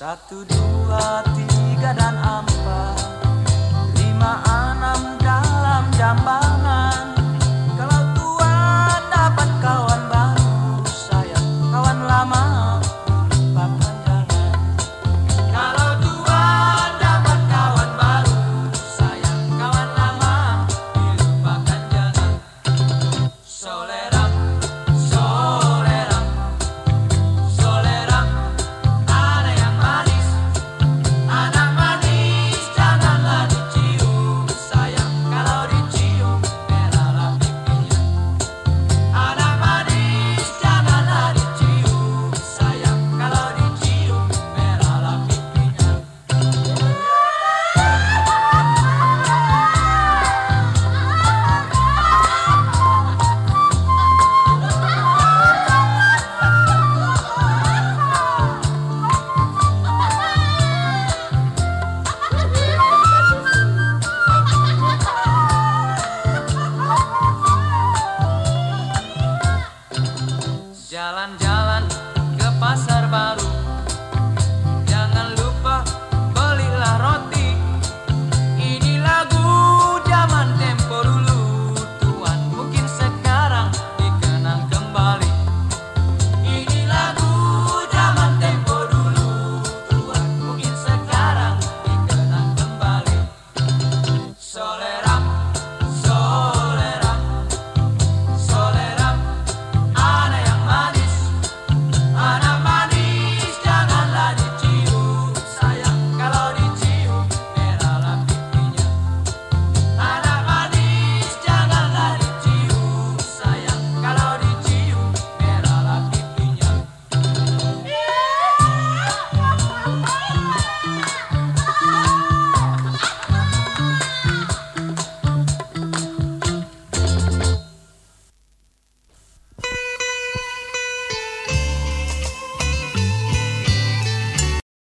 Satu, dua, tiga dan empat ke pasar.